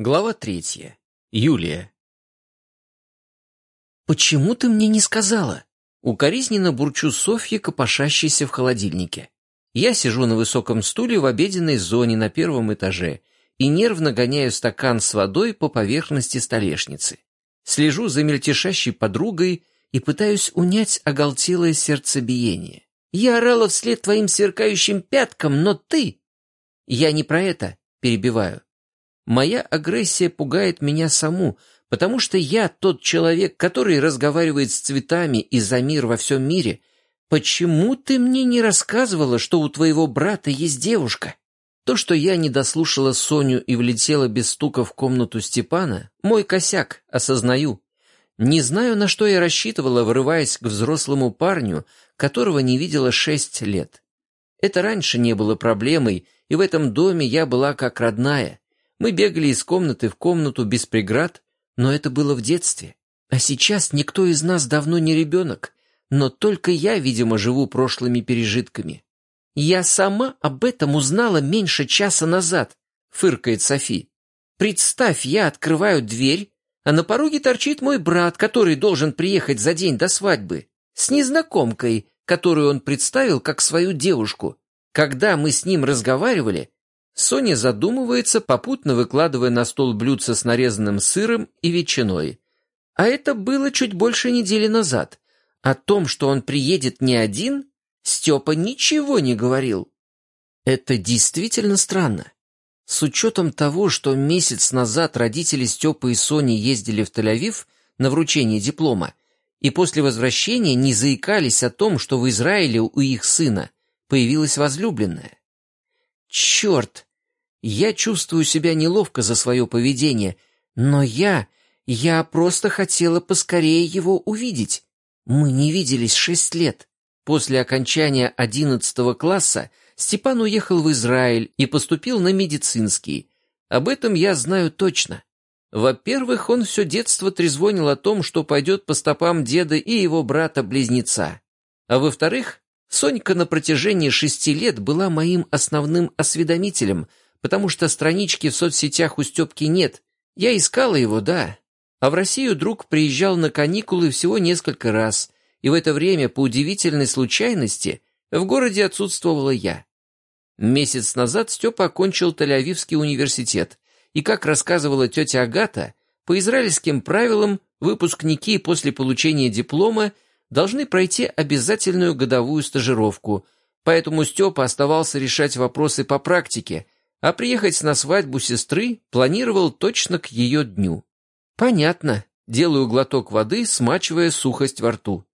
Глава третья. Юлия. «Почему ты мне не сказала?» Укоризненно бурчу Софья, копошащейся в холодильнике. Я сижу на высоком стуле в обеденной зоне на первом этаже и нервно гоняю стакан с водой по поверхности столешницы. Слежу за мельтешащей подругой и пытаюсь унять оголтелое сердцебиение. «Я орала вслед твоим сверкающим пяткам, но ты...» «Я не про это», — перебиваю. Моя агрессия пугает меня саму, потому что я тот человек, который разговаривает с цветами и за мир во всем мире. Почему ты мне не рассказывала, что у твоего брата есть девушка? То, что я не дослушала Соню и влетела без стука в комнату Степана, мой косяк, осознаю. Не знаю, на что я рассчитывала, вырываясь к взрослому парню, которого не видела шесть лет. Это раньше не было проблемой, и в этом доме я была как родная. Мы бегали из комнаты в комнату без преград, но это было в детстве. А сейчас никто из нас давно не ребенок, но только я, видимо, живу прошлыми пережитками. «Я сама об этом узнала меньше часа назад», — фыркает Софи. «Представь, я открываю дверь, а на пороге торчит мой брат, который должен приехать за день до свадьбы, с незнакомкой, которую он представил как свою девушку. Когда мы с ним разговаривали, Соня задумывается, попутно выкладывая на стол блюдце с нарезанным сыром и ветчиной. А это было чуть больше недели назад. О том, что он приедет не один, Степа ничего не говорил. Это действительно странно. С учетом того, что месяц назад родители Степы и Сони ездили в Тель-Авив на вручение диплома, и после возвращения не заикались о том, что в Израиле у их сына появилась возлюбленная. Черт! Я чувствую себя неловко за свое поведение, но я... я просто хотела поскорее его увидеть. Мы не виделись шесть лет. После окончания одиннадцатого класса Степан уехал в Израиль и поступил на медицинский. Об этом я знаю точно. Во-первых, он все детство трезвонил о том, что пойдет по стопам деда и его брата-близнеца. А во-вторых, Сонька на протяжении шести лет была моим основным осведомителем — потому что странички в соцсетях у Степки нет. Я искала его, да. А в Россию друг приезжал на каникулы всего несколько раз, и в это время, по удивительной случайности, в городе отсутствовала я. Месяц назад Степа окончил Тель-Авивский университет, и, как рассказывала тетя Агата, по израильским правилам выпускники после получения диплома должны пройти обязательную годовую стажировку, поэтому Степа оставался решать вопросы по практике – а приехать на свадьбу сестры планировал точно к ее дню. Понятно, делаю глоток воды, смачивая сухость во рту.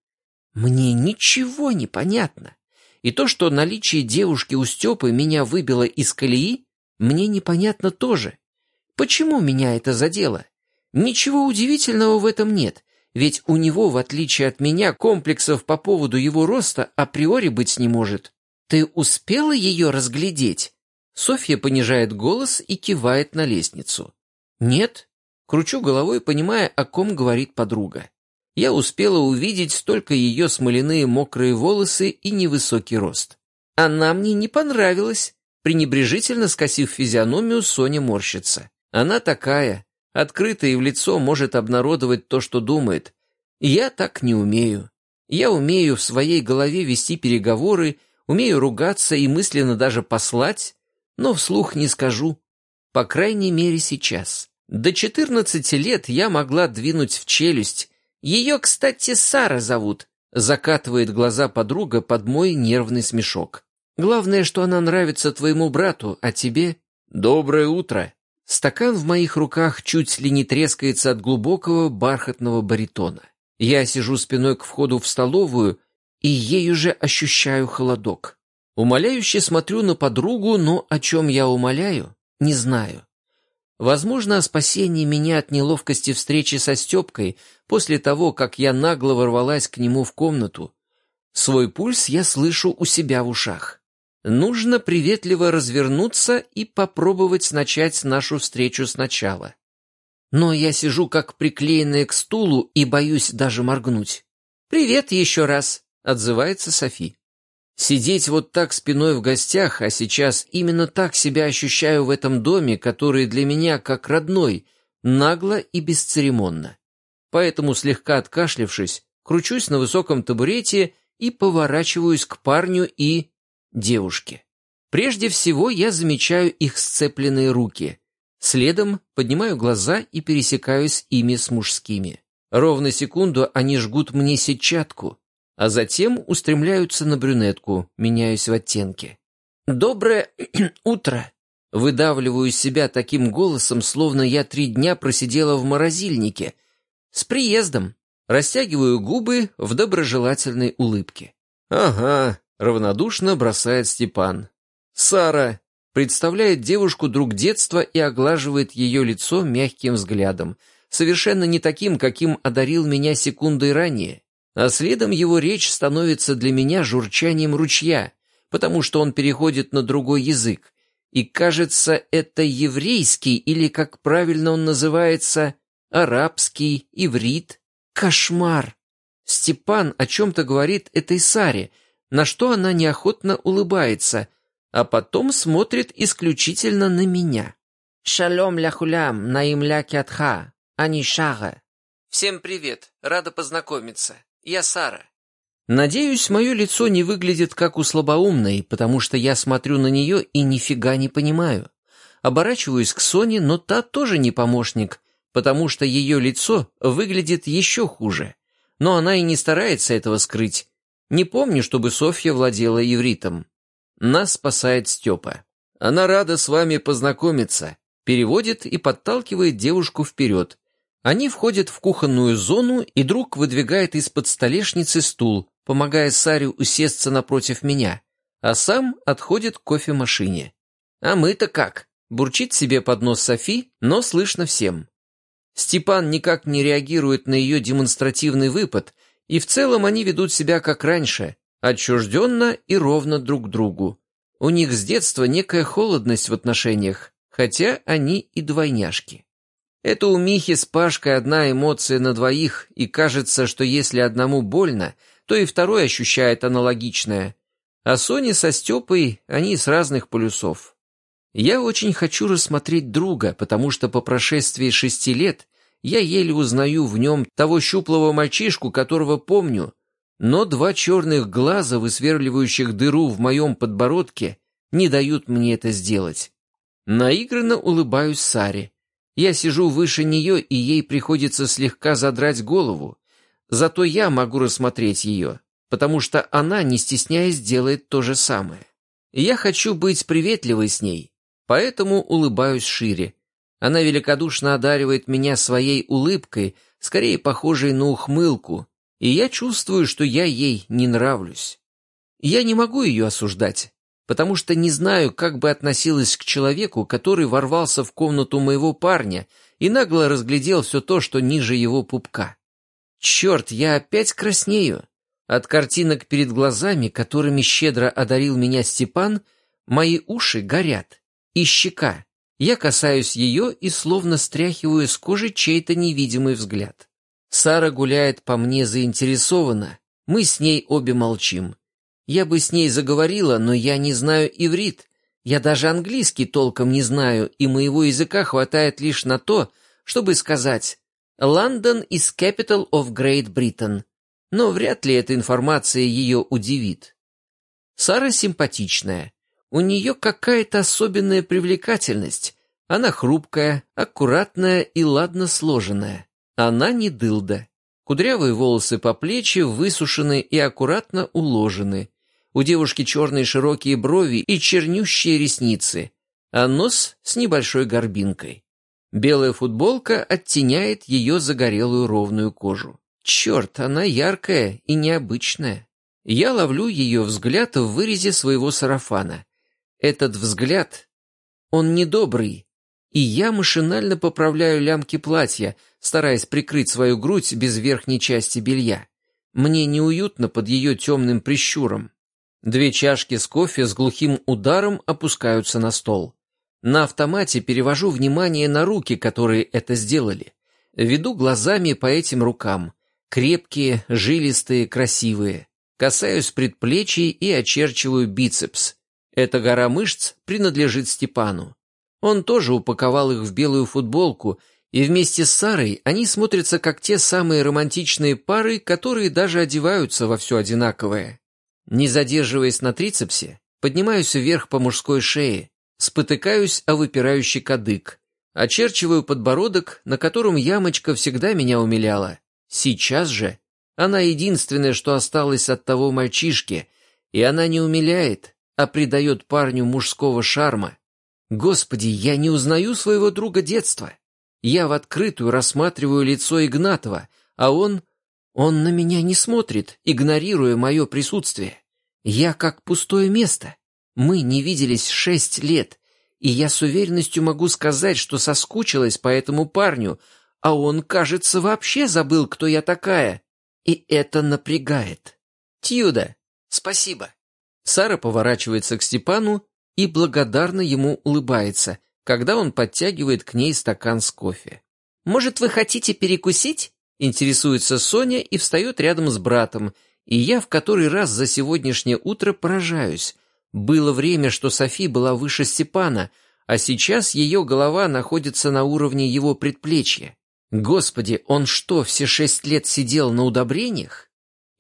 Мне ничего не понятно. И то, что наличие девушки у Степы меня выбило из колеи, мне непонятно тоже. Почему меня это задело? Ничего удивительного в этом нет, ведь у него, в отличие от меня, комплексов по поводу его роста априори быть не может. Ты успела ее разглядеть? Софья понижает голос и кивает на лестницу. «Нет?» Кручу головой, понимая, о ком говорит подруга. Я успела увидеть только ее смоляные мокрые волосы и невысокий рост. Она мне не понравилась. Пренебрежительно скосив физиономию, Соня морщится. Она такая, открытая и в лицо может обнародовать то, что думает. Я так не умею. Я умею в своей голове вести переговоры, умею ругаться и мысленно даже послать, но вслух не скажу. По крайней мере, сейчас. До 14 лет я могла двинуть в челюсть. Ее, кстати, Сара зовут. Закатывает глаза подруга под мой нервный смешок. Главное, что она нравится твоему брату, а тебе... Доброе утро. Стакан в моих руках чуть ли не трескается от глубокого бархатного баритона. Я сижу спиной к входу в столовую, и ею же ощущаю холодок. Умоляюще смотрю на подругу, но о чем я умоляю, не знаю. Возможно, о спасении меня от неловкости встречи со Степкой после того, как я нагло ворвалась к нему в комнату. Свой пульс я слышу у себя в ушах. Нужно приветливо развернуться и попробовать начать нашу встречу сначала. Но я сижу как приклеенная к стулу и боюсь даже моргнуть. «Привет еще раз», — отзывается Софи. Сидеть вот так спиной в гостях, а сейчас именно так себя ощущаю в этом доме, который для меня как родной, нагло и бесцеремонно. Поэтому, слегка откашлившись, кручусь на высоком табурете и поворачиваюсь к парню и девушке. Прежде всего я замечаю их сцепленные руки. Следом поднимаю глаза и пересекаюсь ими с мужскими. Ровно секунду они жгут мне сетчатку, а затем устремляются на брюнетку, меняясь в оттенке. «Доброе утро!» Выдавливаю себя таким голосом, словно я три дня просидела в морозильнике. «С приездом!» Растягиваю губы в доброжелательной улыбке. «Ага», — равнодушно бросает Степан. «Сара!» Представляет девушку друг детства и оглаживает ее лицо мягким взглядом, совершенно не таким, каким одарил меня секундой ранее. А следом его речь становится для меня журчанием ручья, потому что он переходит на другой язык. И кажется, это еврейский, или, как правильно он называется, арабский, иврит. Кошмар! Степан о чем-то говорит этой Саре, на что она неохотно улыбается, а потом смотрит исключительно на меня. «Шалом ляхулям, наим ля кятха, анишага». «Всем привет, рада познакомиться. Я Сара». Надеюсь, мое лицо не выглядит как у слабоумной, потому что я смотрю на нее и нифига не понимаю. Оборачиваюсь к Соне, но та тоже не помощник, потому что ее лицо выглядит еще хуже. Но она и не старается этого скрыть. Не помню, чтобы Софья владела ивритом. Нас спасает Степа. Она рада с вами познакомиться. Переводит и подталкивает девушку вперед. Они входят в кухонную зону, и друг выдвигает из-под столешницы стул, помогая Саре усесться напротив меня, а сам отходит к кофемашине. «А мы-то как?» — бурчит себе под нос Софи, но слышно всем. Степан никак не реагирует на ее демонстративный выпад, и в целом они ведут себя как раньше, отчужденно и ровно друг другу. У них с детства некая холодность в отношениях, хотя они и двойняшки. Это у Михи с Пашкой одна эмоция на двоих, и кажется, что если одному больно, то и второй ощущает аналогичное. А Соня со Степой, они с разных полюсов. Я очень хочу рассмотреть друга, потому что по прошествии шести лет я еле узнаю в нем того щуплого мальчишку, которого помню, но два черных глаза, высверливающих дыру в моем подбородке, не дают мне это сделать. Наигранно улыбаюсь Саре. Я сижу выше нее, и ей приходится слегка задрать голову. Зато я могу рассмотреть ее, потому что она, не стесняясь, делает то же самое. Я хочу быть приветливой с ней, поэтому улыбаюсь шире. Она великодушно одаривает меня своей улыбкой, скорее похожей на ухмылку, и я чувствую, что я ей не нравлюсь. Я не могу ее осуждать, потому что не знаю, как бы относилась к человеку, который ворвался в комнату моего парня и нагло разглядел все то, что ниже его пупка. Черт, я опять краснею. От картинок перед глазами, которыми щедро одарил меня Степан, мои уши горят. И щека. Я касаюсь ее и словно стряхиваю с кожи чей-то невидимый взгляд. Сара гуляет по мне заинтересованно. Мы с ней обе молчим. Я бы с ней заговорила, но я не знаю иврит. Я даже английский толком не знаю, и моего языка хватает лишь на то, чтобы сказать «London is capital of Great Britain». Но вряд ли эта информация ее удивит. Сара симпатичная. У нее какая-то особенная привлекательность. Она хрупкая, аккуратная и ладно сложенная. Она не дылда. Кудрявые волосы по плечи высушены и аккуратно уложены. У девушки черные широкие брови и чернющие ресницы, а нос с небольшой горбинкой. Белая футболка оттеняет ее загорелую ровную кожу. Черт, она яркая и необычная. Я ловлю ее взгляд в вырезе своего сарафана. Этот взгляд, он недобрый, и я машинально поправляю лямки платья, стараясь прикрыть свою грудь без верхней части белья. Мне неуютно под ее темным прищуром. Две чашки с кофе с глухим ударом опускаются на стол. На автомате перевожу внимание на руки, которые это сделали. Веду глазами по этим рукам. Крепкие, жилистые, красивые. Касаюсь предплечий и очерчиваю бицепс. Эта гора мышц принадлежит Степану. Он тоже упаковал их в белую футболку, и вместе с Сарой они смотрятся как те самые романтичные пары, которые даже одеваются во все одинаковое. Не задерживаясь на трицепсе, поднимаюсь вверх по мужской шее, спотыкаюсь о выпирающий кадык, очерчиваю подбородок, на котором ямочка всегда меня умиляла. Сейчас же она единственное, что осталось от того мальчишки, и она не умиляет, а придает парню мужского шарма. Господи, я не узнаю своего друга детства. Я в открытую рассматриваю лицо Игнатова, а он... Он на меня не смотрит, игнорируя мое присутствие. Я как пустое место. Мы не виделись шесть лет, и я с уверенностью могу сказать, что соскучилась по этому парню, а он, кажется, вообще забыл, кто я такая. И это напрягает. Тьюда, спасибо. Сара поворачивается к Степану и благодарно ему улыбается, когда он подтягивает к ней стакан с кофе. «Может, вы хотите перекусить?» Интересуется Соня и встает рядом с братом, и я в который раз за сегодняшнее утро поражаюсь. Было время, что Софи была выше Степана, а сейчас ее голова находится на уровне его предплечья. Господи, он что, все шесть лет сидел на удобрениях?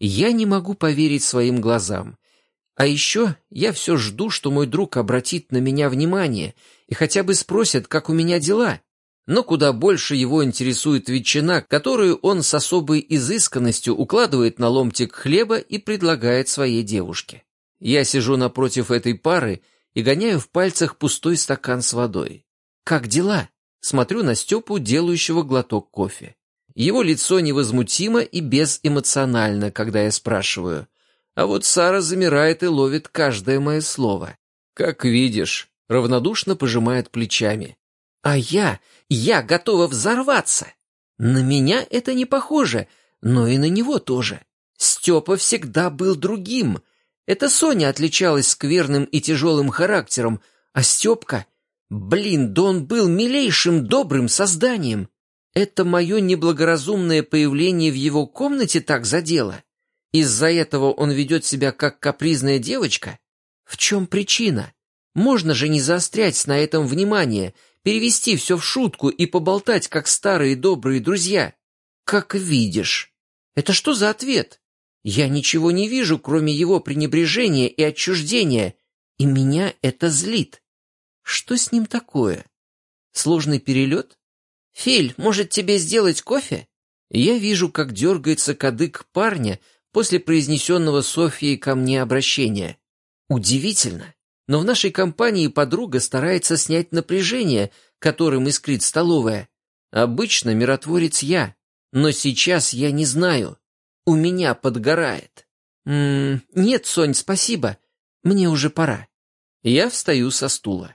Я не могу поверить своим глазам. А еще я все жду, что мой друг обратит на меня внимание и хотя бы спросит, как у меня дела. Но куда больше его интересует ветчина, которую он с особой изысканностью укладывает на ломтик хлеба и предлагает своей девушке. Я сижу напротив этой пары и гоняю в пальцах пустой стакан с водой. «Как дела?» Смотрю на Степу, делающего глоток кофе. Его лицо невозмутимо и безэмоционально, когда я спрашиваю. А вот Сара замирает и ловит каждое мое слово. «Как видишь», — равнодушно пожимает плечами. «А я, я готова взорваться!» На меня это не похоже, но и на него тоже. Степа всегда был другим. Это Соня отличалась скверным и тяжелым характером, а Степка... Блин, да он был милейшим, добрым созданием. Это мое неблагоразумное появление в его комнате так задело. Из-за этого он ведет себя как капризная девочка? В чем причина? Можно же не заострять на этом внимание, перевести все в шутку и поболтать, как старые добрые друзья. Как видишь. Это что за ответ? Я ничего не вижу, кроме его пренебрежения и отчуждения, и меня это злит. Что с ним такое? Сложный перелет? Филь, может тебе сделать кофе? Я вижу, как дергается кадык парня, после произнесенного Софьей ко мне обращения. Удивительно, но в нашей компании подруга старается снять напряжение, которым искрит столовая. Обычно миротворец я, но сейчас я не знаю. У меня подгорает. М -м, нет, Сонь, спасибо. Мне уже пора. Я встаю со стула.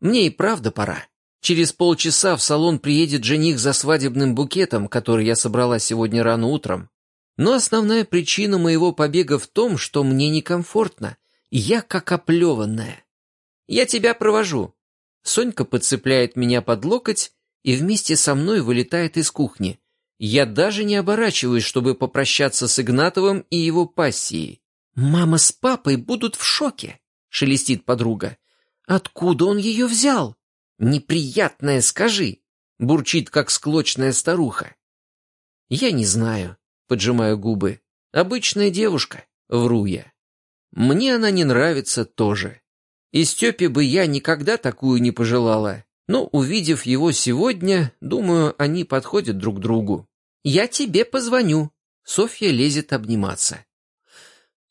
Мне и правда пора. Через полчаса в салон приедет жених за свадебным букетом, который я собрала сегодня рано утром. Но основная причина моего побега в том, что мне некомфортно. Я как оплеванная. Я тебя провожу. Сонька подцепляет меня под локоть и вместе со мной вылетает из кухни. Я даже не оборачиваюсь, чтобы попрощаться с Игнатовым и его пассией. «Мама с папой будут в шоке», — шелестит подруга. «Откуда он ее взял?» «Неприятное скажи», — бурчит, как склочная старуха. «Я не знаю поджимаю губы. Обычная девушка, вру я. Мне она не нравится тоже. И Степе бы я никогда такую не пожелала, но, увидев его сегодня, думаю, они подходят друг другу. «Я тебе позвоню». Софья лезет обниматься.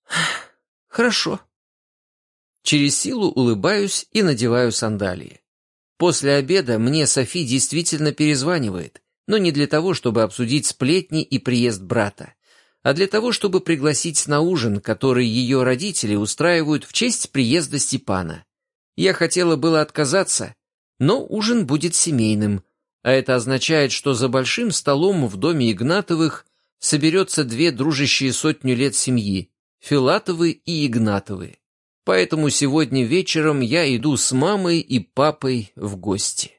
«Хорошо». Через силу улыбаюсь и надеваю сандалии. После обеда мне Софи действительно перезванивает но не для того, чтобы обсудить сплетни и приезд брата, а для того, чтобы пригласить на ужин, который ее родители устраивают в честь приезда Степана. Я хотела было отказаться, но ужин будет семейным, а это означает, что за большим столом в доме Игнатовых соберется две дружащие сотню лет семьи – Филатовы и Игнатовы. Поэтому сегодня вечером я иду с мамой и папой в гости.